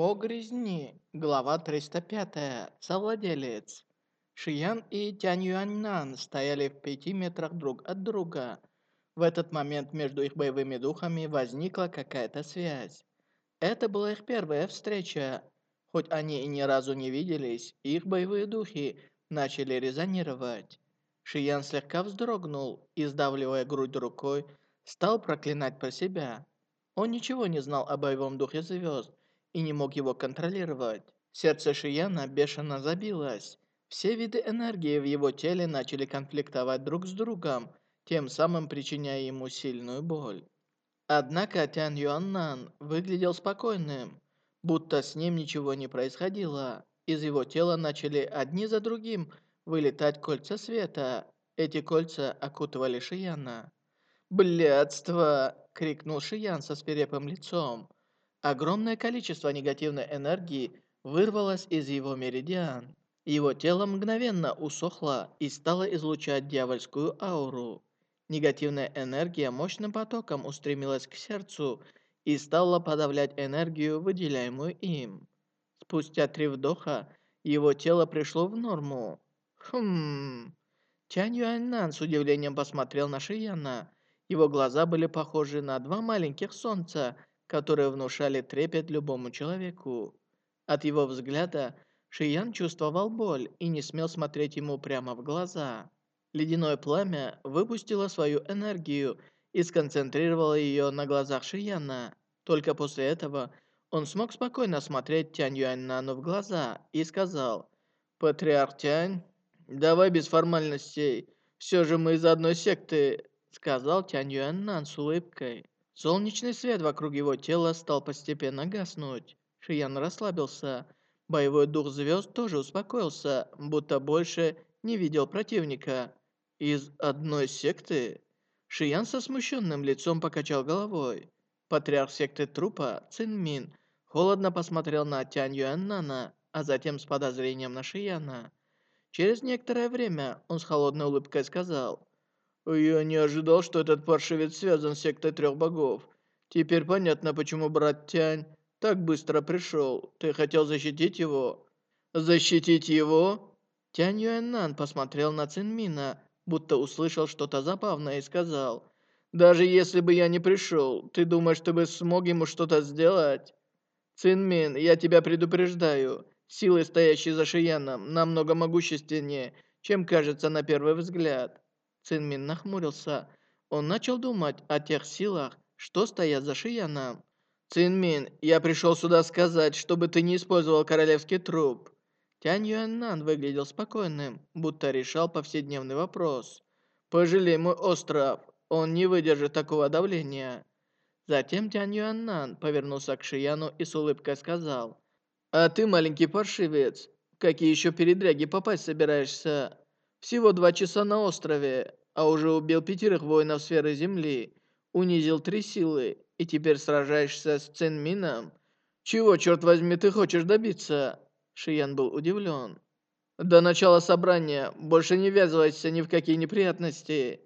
Бог резни. Глава 305. Совладелец. Шиян и Тянь Юаньнан стояли в пяти метрах друг от друга. В этот момент между их боевыми духами возникла какая-то связь. Это была их первая встреча. Хоть они и ни разу не виделись, их боевые духи начали резонировать. Шиян слегка вздрогнул и, сдавливая грудь рукой, стал проклинать про себя. Он ничего не знал о боевом духе звезд и не мог его контролировать. Сердце Шияна бешено забилось. Все виды энергии в его теле начали конфликтовать друг с другом, тем самым причиняя ему сильную боль. Однако Тян Юаннан выглядел спокойным, будто с ним ничего не происходило. Из его тела начали одни за другим вылетать кольца света. Эти кольца окутывали Шияна. «Блядство!» — крикнул Шиян со свирепым лицом. Огромное количество негативной энергии вырвалось из его меридиан. Его тело мгновенно усохло и стало излучать дьявольскую ауру. Негативная энергия мощным потоком устремилась к сердцу и стала подавлять энергию, выделяемую им. Спустя три вдоха его тело пришло в норму. Хм. Тянь Юаньнан с удивлением посмотрел на Шияна. Его глаза были похожи на два маленьких солнца – которые внушали трепет любому человеку. От его взгляда Шиян чувствовал боль и не смел смотреть ему прямо в глаза. Ледяное пламя выпустило свою энергию и сконцентрировало ее на глазах Шияна. Только после этого он смог спокойно смотреть Тянь Юаньнану в глаза и сказал, «Патриарх Тянь, давай без формальностей, все же мы из одной секты», сказал Тянь Юаньнан с улыбкой. Солнечный свет вокруг его тела стал постепенно гаснуть. Шиян расслабился. Боевой дух звезд тоже успокоился, будто больше не видел противника. Из одной секты? Шиян со смущенным лицом покачал головой. Патриарх секты трупа, Цинмин, холодно посмотрел на Тянь Юаннана, а затем с подозрением на Шияна. Через некоторое время он с холодной улыбкой сказал, «Я не ожидал, что этот паршивец связан с сектой трех богов. Теперь понятно, почему брат Тянь так быстро пришел. Ты хотел защитить его?» «Защитить его?» Тянь Юэннан посмотрел на Цинмина, будто услышал что-то забавное и сказал, «Даже если бы я не пришел, ты думаешь, ты бы смог ему что-то сделать?» «Цинмин, я тебя предупреждаю, силы, стоящие за Шияном, намного могущественнее, чем кажется на первый взгляд. Цинмин нахмурился. Он начал думать о тех силах, что стоят за Шияном. «Цинмин, я пришел сюда сказать, чтобы ты не использовал королевский труп». Тянь Юаннан выглядел спокойным, будто решал повседневный вопрос. «Пожалей мой остров, он не выдержит такого давления». Затем Тянь Юаннан повернулся к Шияну и с улыбкой сказал. «А ты, маленький паршивец, какие еще передряги попасть собираешься?» Всего два часа на острове, а уже убил пятерых воинов сферы Земли, унизил три силы, и теперь сражаешься с Цинмином? Чего, черт возьми, ты хочешь добиться?» Шиян был удивлен. «До начала собрания больше не ввязывайся ни в какие неприятности».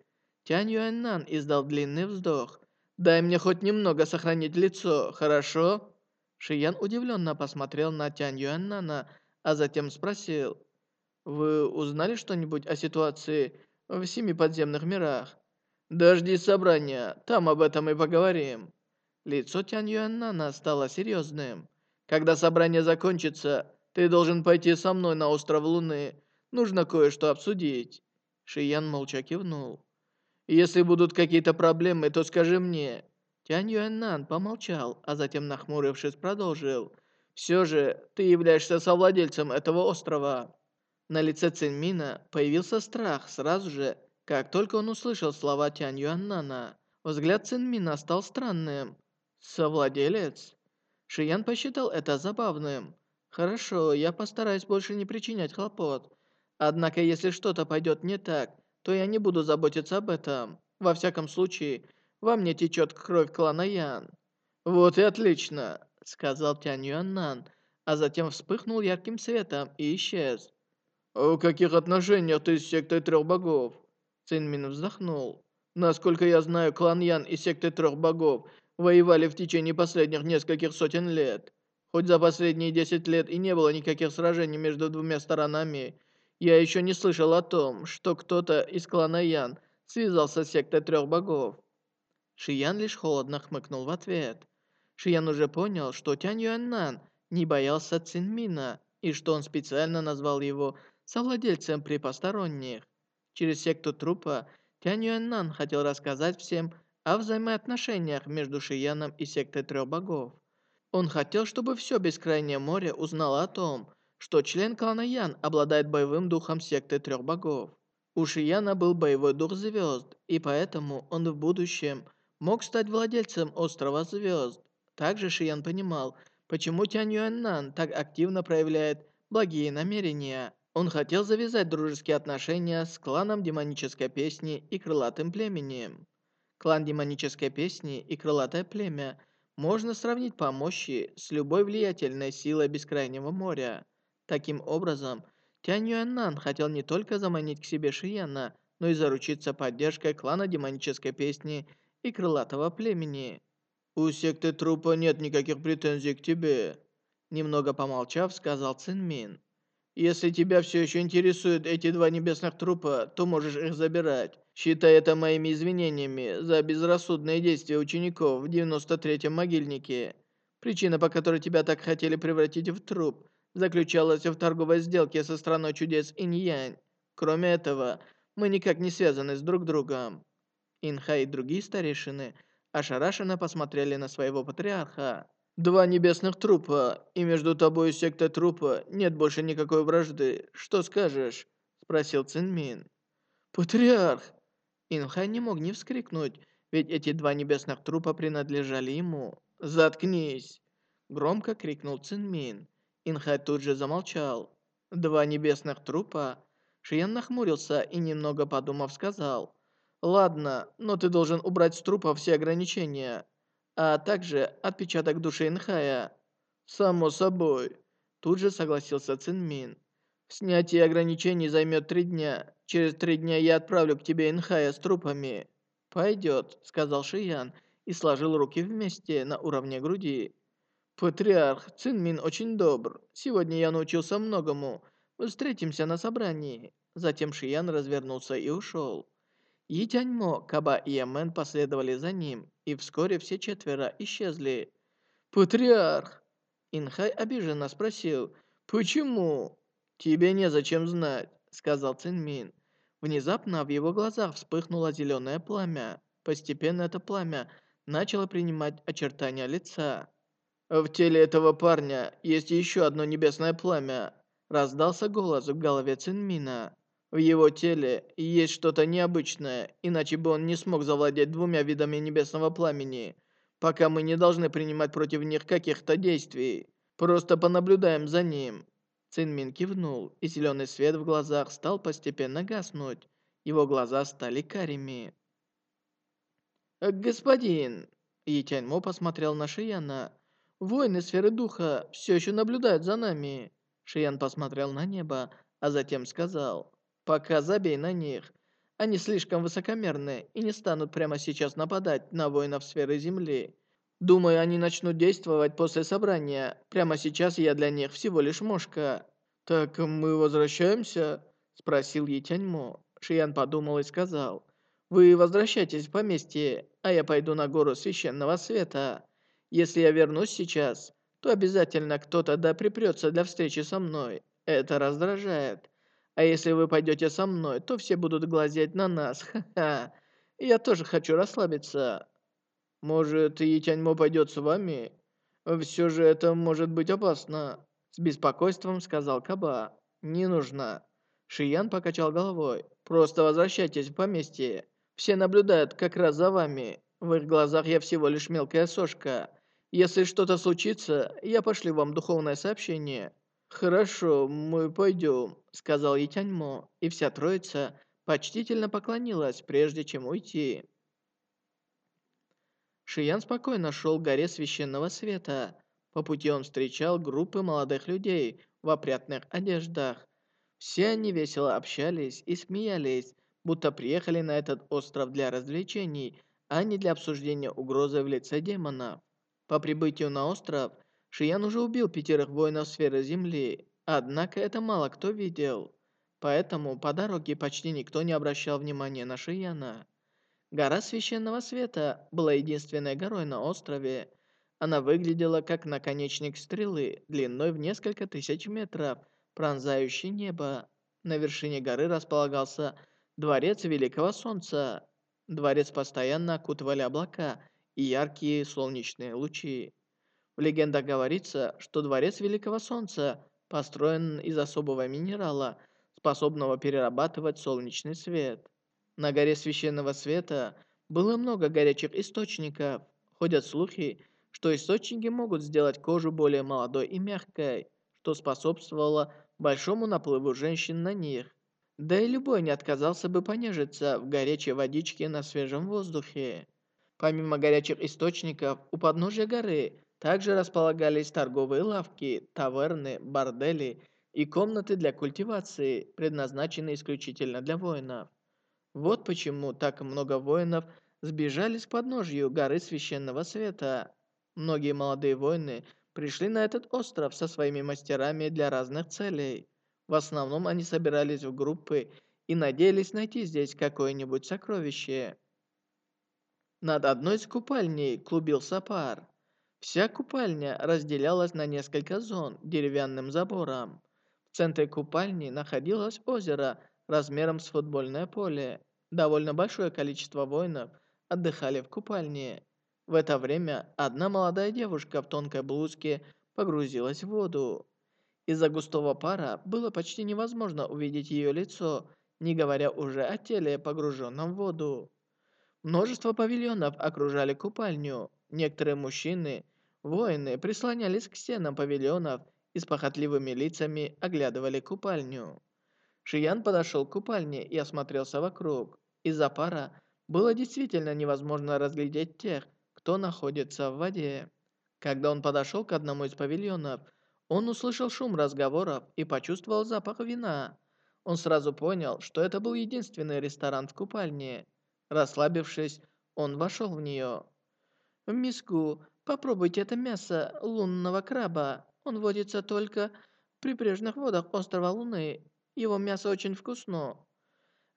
Тянь Юаньнан издал длинный вздох. «Дай мне хоть немного сохранить лицо, хорошо?» Шиян удивленно посмотрел на Тянь Юаньнана, а затем спросил. Вы узнали что-нибудь о ситуации в семи подземных мирах? Дожди собрания, там об этом и поговорим. Лицо Тянь Юаннана стало серьезным. Когда собрание закончится, ты должен пойти со мной на остров Луны. Нужно кое-что обсудить. Шиян молча кивнул. Если будут какие-то проблемы, то скажи мне. Тянь Юаннан помолчал, а затем, нахмурившись, продолжил. Все же, ты являешься совладельцем этого острова. На лице Цинмина появился страх сразу же, как только он услышал слова Тянь Юаннана. Взгляд Цинмина стал странным. «Совладелец?» Шиян посчитал это забавным. «Хорошо, я постараюсь больше не причинять хлопот. Однако, если что-то пойдет не так, то я не буду заботиться об этом. Во всяком случае, во мне течет кровь клана Ян». «Вот и отлично», — сказал Тянь Юаннан, а затем вспыхнул ярким светом и исчез. «В каких отношениях ты с сектой трех богов?» Цинмин вздохнул. «Насколько я знаю, клан Ян и секты трех богов воевали в течение последних нескольких сотен лет. Хоть за последние 10 лет и не было никаких сражений между двумя сторонами, я еще не слышал о том, что кто-то из клана Ян связался с сектой трех богов. Шиян лишь холодно хмыкнул в ответ. Шиян уже понял, что Тянь Юаннан не боялся Цинмина и что он специально назвал его совладельцем при посторонних. Через секту трупа Тянь Юаннан хотел рассказать всем о взаимоотношениях между Шияном и сектой трех богов. Он хотел, чтобы все Бескрайнее море узнало о том, что член клана Ян обладает боевым духом секты трех богов. У Шияна был боевой дух звезд, и поэтому он в будущем мог стать владельцем острова звезд. Также Шиян понимал, почему Тянь Юаннан так активно проявляет благие намерения. Он хотел завязать дружеские отношения с кланом демонической песни и крылатым племенем. Клан демонической песни и крылатое племя можно сравнить по мощи с любой влиятельной силой бескрайнего моря. Таким образом, Тянь Юаннан хотел не только заманить к себе Шияна, но и заручиться поддержкой клана демонической песни и крылатого племени. «У секты трупа нет никаких претензий к тебе», немного помолчав, сказал Цинмин. «Если тебя все еще интересуют эти два небесных трупа, то можешь их забирать. Считай это моими извинениями за безрассудные действия учеников в 93-м могильнике. Причина, по которой тебя так хотели превратить в труп, заключалась в торговой сделке со страной чудес Инь-Янь. Кроме этого, мы никак не связаны с друг другом». Инха и другие старейшины ошарашенно посмотрели на своего патриарха. «Два небесных трупа, и между тобой и сектой трупа нет больше никакой вражды. Что скажешь?» Спросил Цинмин. «Патриарх!» Инхай не мог не вскрикнуть, ведь эти два небесных трупа принадлежали ему. «Заткнись!» Громко крикнул Цинмин. Инхай тут же замолчал. «Два небесных трупа?» Шиян нахмурился и, немного подумав, сказал. «Ладно, но ты должен убрать с трупа все ограничения, а также отпечаток души Инхая». «Само собой», – тут же согласился Цинмин. «Снятие ограничений займет три дня. Через три дня я отправлю к тебе Инхая с трупами». «Пойдет», – сказал Шиян и сложил руки вместе на уровне груди. «Патриарх, Цинмин очень добр. Сегодня я научился многому. Встретимся на собрании». Затем Шиян развернулся и ушел. И Тяньмо, Каба и Ямен последовали за ним, и вскоре все четверо исчезли. «Патриарх!» Инхай обиженно спросил, «Почему?» «Тебе незачем знать», — сказал Цинмин. Внезапно в его глазах вспыхнуло зеленое пламя. Постепенно это пламя начало принимать очертания лица. «В теле этого парня есть еще одно небесное пламя», — раздался голос в голове Цинмина. В его теле есть что-то необычное, иначе бы он не смог завладеть двумя видами небесного пламени. Пока мы не должны принимать против них каких-то действий. Просто понаблюдаем за ним». Цинмин кивнул, и зеленый свет в глазах стал постепенно гаснуть. Его глаза стали карими. «Господин!» Етяньмо посмотрел на Шияна. «Воины сферы духа все еще наблюдают за нами». Шиян посмотрел на небо, а затем сказал. Пока забей на них. Они слишком высокомерны и не станут прямо сейчас нападать на воинов сферы Земли. Думаю, они начнут действовать после собрания. Прямо сейчас я для них всего лишь мошка. «Так мы возвращаемся?» – спросил Етяньмо. Шиян подумал и сказал. «Вы возвращайтесь в поместье, а я пойду на гору Священного Света. Если я вернусь сейчас, то обязательно кто-то да припрется для встречи со мной. Это раздражает. А если вы пойдете со мной, то все будут глазеть на нас. Ха-ха. Я тоже хочу расслабиться. Может, Етяньмо пойдет с вами? Все же это может быть опасно. С беспокойством сказал Каба. Не нужно. Шиян покачал головой. Просто возвращайтесь в поместье. Все наблюдают как раз за вами. В их глазах я всего лишь мелкая сошка. Если что-то случится, я пошлю вам духовное сообщение. «Хорошо, мы пойдем», — сказал Итяньмо, и вся троица почтительно поклонилась, прежде чем уйти. Шиян спокойно шел к горе священного света. По пути он встречал группы молодых людей в опрятных одеждах. Все они весело общались и смеялись, будто приехали на этот остров для развлечений, а не для обсуждения угрозы в лице демонов. По прибытию на остров Шиян уже убил пятерых воинов сферы Земли, однако это мало кто видел. Поэтому по дороге почти никто не обращал внимания на Шияна. Гора Священного Света была единственной горой на острове. Она выглядела как наконечник стрелы, длиной в несколько тысяч метров, пронзающий небо. На вершине горы располагался Дворец Великого Солнца. Дворец постоянно окутывали облака и яркие солнечные лучи. В легендах говорится, что Дворец Великого Солнца построен из особого минерала, способного перерабатывать солнечный свет. На горе Священного Света было много горячих источников. Ходят слухи, что источники могут сделать кожу более молодой и мягкой, что способствовало большому наплыву женщин на них. Да и любой не отказался бы понежиться в горячей водичке на свежем воздухе. Помимо горячих источников, у подножия горы также располагались торговые лавки, таверны, бордели и комнаты для культивации, предназначенные исключительно для воинов. Вот почему так много воинов сбежали с подножью горы Священного Света. Многие молодые воины пришли на этот остров со своими мастерами для разных целей. В основном они собирались в группы и надеялись найти здесь какое-нибудь сокровище. Над одной из купальней клубился пар. Вся купальня разделялась на несколько зон деревянным забором. В центре купальни находилось озеро размером с футбольное поле. Довольно большое количество воинов отдыхали в купальне. В это время одна молодая девушка в тонкой блузке погрузилась в воду. Из-за густого пара было почти невозможно увидеть ее лицо, не говоря уже о теле, погруженном в воду. Множество павильонов окружали купальню. Некоторые мужчины, воины, прислонялись к стенам павильонов и с похотливыми лицами оглядывали купальню. Шиян подошел к купальне и осмотрелся вокруг. Из-за пара было действительно невозможно разглядеть тех, кто находится в воде. Когда он подошел к одному из павильонов, он услышал шум разговоров и почувствовал запах вина. Он сразу понял, что это был единственный ресторан в купальне. Расслабившись, он вошел в нее. «Миску, попробуйте это мясо лунного краба. Он водится только в прибрежных водах острова Луны его мясо очень вкусно.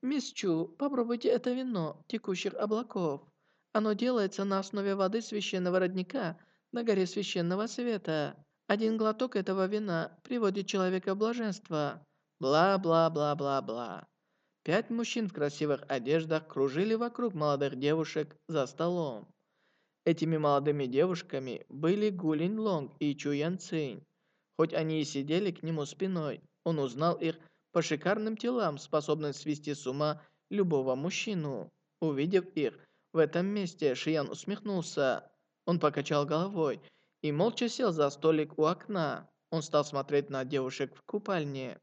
Мисс Чу, попробуйте это вино текущих облаков. Оно делается на основе воды священного родника на горе священного света. Один глоток этого вина приводит человека в блаженство. Бла-бла-бла-бла-бла. Пять мужчин в красивых одеждах кружили вокруг молодых девушек за столом. Этими молодыми девушками были Гулин Лонг и Чу Ян Цинь. Хоть они и сидели к нему спиной, он узнал их по шикарным телам, способным свести с ума любого мужчину. Увидев их в этом месте, Шиян усмехнулся. Он покачал головой и молча сел за столик у окна. Он стал смотреть на девушек в купальне.